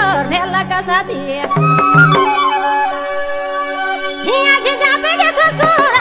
dorme alla casa. E a gente já pega essa sura.